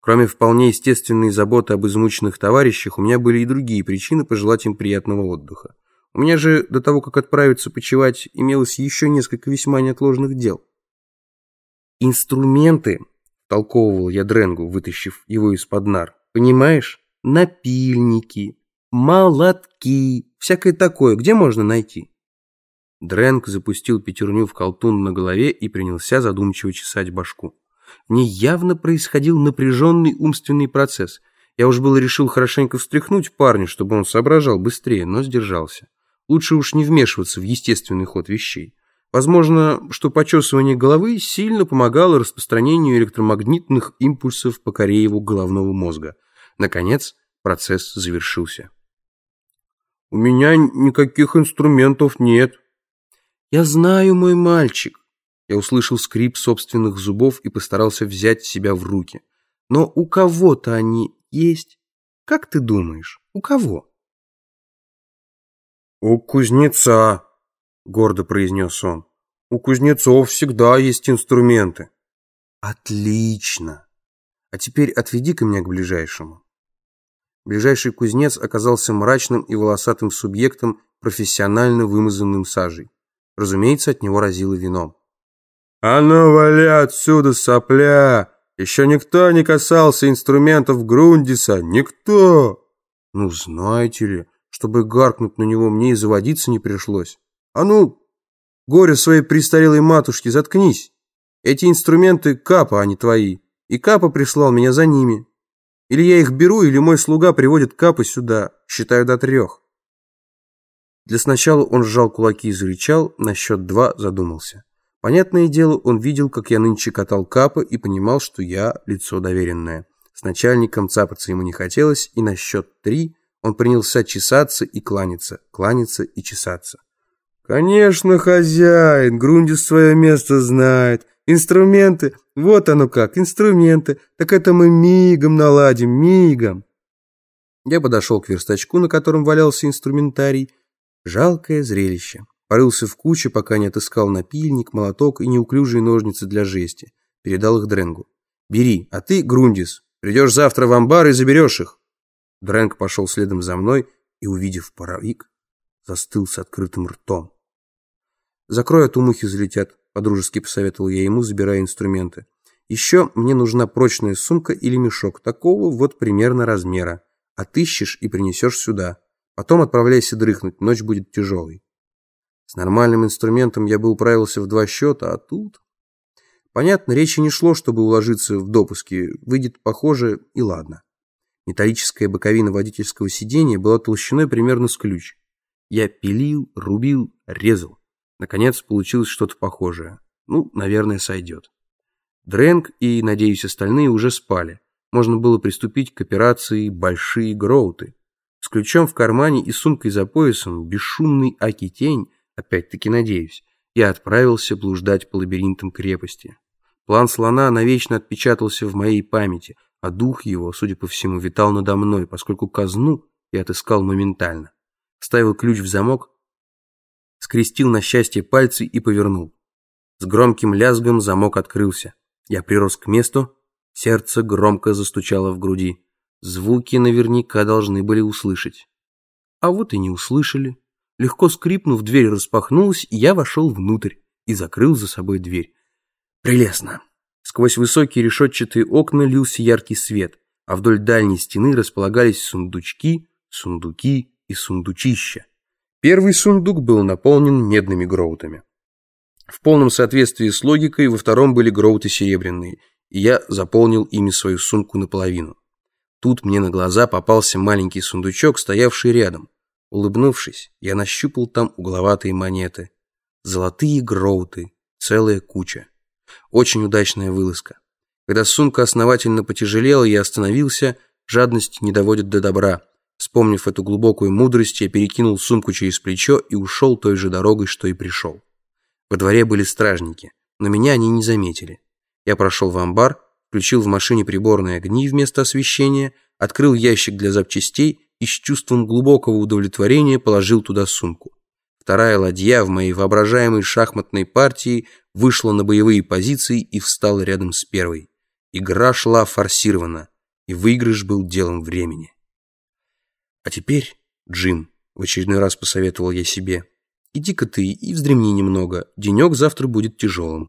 Кроме вполне естественной заботы об измученных товарищах, у меня были и другие причины пожелать им приятного отдыха. У меня же до того, как отправиться почевать, имелось еще несколько весьма неотложных дел. «Инструменты», — толковывал я Дренгу, вытащив его из-под нар, — «понимаешь? Напильники, молотки, всякое такое, где можно найти?» Дрэнк запустил пятерню в колтун на голове и принялся задумчиво чесать башку. В ней явно происходил напряженный умственный процесс. Я уж было решил хорошенько встряхнуть парня, чтобы он соображал быстрее, но сдержался. Лучше уж не вмешиваться в естественный ход вещей. Возможно, что почесывание головы сильно помогало распространению электромагнитных импульсов по коре его головного мозга. Наконец, процесс завершился. «У меня никаких инструментов нет». «Я знаю, мой мальчик». Я услышал скрип собственных зубов и постарался взять себя в руки. «Но у кого-то они есть. Как ты думаешь, у кого?» «У кузнеца», — гордо произнес он. «У кузнецов всегда есть инструменты». «Отлично! А теперь отведи-ка меня к ближайшему». Ближайший кузнец оказался мрачным и волосатым субъектом, профессионально вымазанным сажей. Разумеется, от него разило вином. «А ну, вали отсюда, сопля! Еще никто не касался инструментов Грундиса, никто!» «Ну, знаете ли...» чтобы гаркнуть на него мне и заводиться не пришлось. А ну, горе своей престарелой матушки, заткнись. Эти инструменты Капа, а не твои. И Капа прислал меня за ними. Или я их беру, или мой слуга приводит Капа сюда. Считаю до трех. Для сначала он сжал кулаки и зарычал, на счет два задумался. Понятное дело, он видел, как я нынче катал Капа и понимал, что я лицо доверенное. С начальником цапаться ему не хотелось, и на счет три он принялся чесаться и кланяться, кланяться и чесаться. «Конечно, хозяин, Грундис свое место знает. Инструменты, вот оно как, инструменты. Так это мы мигом наладим, мигом». Я подошел к верстачку, на котором валялся инструментарий. Жалкое зрелище. Порылся в куче, пока не отыскал напильник, молоток и неуклюжие ножницы для жести. Передал их Дренгу. «Бери, а ты, Грундис, придешь завтра в амбар и заберешь их». Дрэнк пошел следом за мной и, увидев паровик, застыл с открытым ртом. «Закрой, а то мухи залетят», — подружески посоветовал я ему, забирая инструменты. «Еще мне нужна прочная сумка или мешок, такого вот примерно размера. Отыщешь и принесешь сюда. Потом отправляйся дрыхнуть, ночь будет тяжелой». С нормальным инструментом я бы управился в два счета, а тут... Понятно, речи не шло, чтобы уложиться в допуске. Выйдет похоже, и ладно. Металлическая боковина водительского сиденья была толщиной примерно с ключ. Я пилил, рубил, резал. Наконец получилось что-то похожее. Ну, наверное, сойдет. Дрэнк и, надеюсь, остальные уже спали. Можно было приступить к операции «Большие гроуты». С ключом в кармане и сумкой за поясом, бесшумный Аки-тень, опять-таки надеюсь, я отправился блуждать по лабиринтам крепости. План слона навечно отпечатался в моей памяти – а дух его, судя по всему, витал надо мной, поскольку казну я отыскал моментально. Вставил ключ в замок, скрестил на счастье пальцы и повернул. С громким лязгом замок открылся. Я прирос к месту, сердце громко застучало в груди. Звуки наверняка должны были услышать. А вот и не услышали. Легко скрипнув, дверь распахнулась, и я вошел внутрь и закрыл за собой дверь. Прелестно. Сквозь высокие решетчатые окна лился яркий свет, а вдоль дальней стены располагались сундучки, сундуки и сундучища. Первый сундук был наполнен медными гроутами. В полном соответствии с логикой во втором были гроуты серебряные, и я заполнил ими свою сумку наполовину. Тут мне на глаза попался маленький сундучок, стоявший рядом. Улыбнувшись, я нащупал там угловатые монеты. Золотые гроуты, целая куча. Очень удачная вылазка. Когда сумка основательно потяжелела, я остановился, жадность не доводит до добра. Вспомнив эту глубокую мудрость, я перекинул сумку через плечо и ушел той же дорогой, что и пришел. Во дворе были стражники, но меня они не заметили. Я прошел в амбар, включил в машине приборные огни вместо освещения, открыл ящик для запчастей и с чувством глубокого удовлетворения положил туда сумку. Вторая ладья в моей воображаемой шахматной партии вышла на боевые позиции и встала рядом с первой. Игра шла форсированно. и выигрыш был делом времени. А теперь, Джим, в очередной раз посоветовал я себе, иди-ка ты и вздремни немного, денек завтра будет тяжелым.